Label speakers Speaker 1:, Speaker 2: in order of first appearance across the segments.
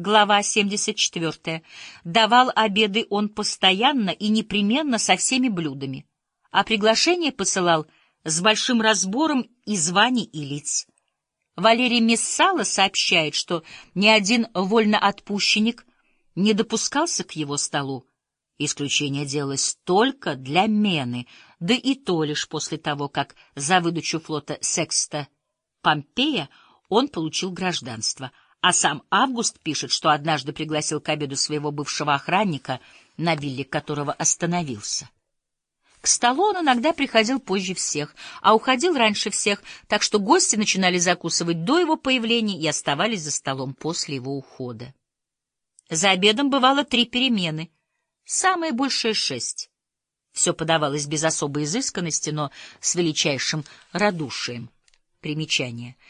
Speaker 1: Глава 74. Давал обеды он постоянно и непременно со всеми блюдами, а приглашение посылал с большим разбором и званий и лиц. Валерий Мессала сообщает, что ни один вольноотпущенник не допускался к его столу. Исключение делалось только для Мены, да и то лишь после того, как за выдачу флота Секста Помпея он получил гражданство — а сам Август пишет, что однажды пригласил к обеду своего бывшего охранника, на вилле которого остановился. К столу он иногда приходил позже всех, а уходил раньше всех, так что гости начинали закусывать до его появления и оставались за столом после его ухода. За обедом бывало три перемены, самое большее — шесть. Все подавалось без особой изысканности, но с величайшим радушием. Примечание —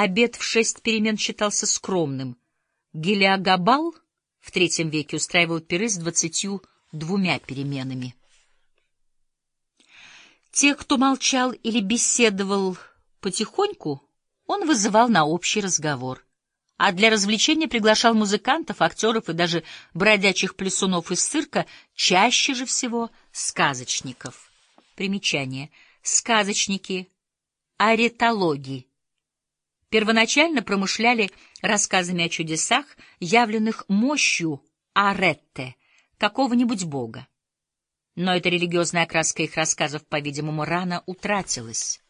Speaker 1: Обед в шесть перемен считался скромным. Гелиагабал в третьем веке устраивал пиры с двадцатью двумя переменами. Тех, кто молчал или беседовал потихоньку, он вызывал на общий разговор, а для развлечения приглашал музыкантов, актеров и даже бродячих плесунов из цирка, чаще же всего сказочников. Примечание. Сказочники. Аретологи первоначально промышляли рассказами о чудесах, явленных мощью Аретте, какого-нибудь бога. Но эта религиозная окраска их рассказов, по-видимому, рано утратилась.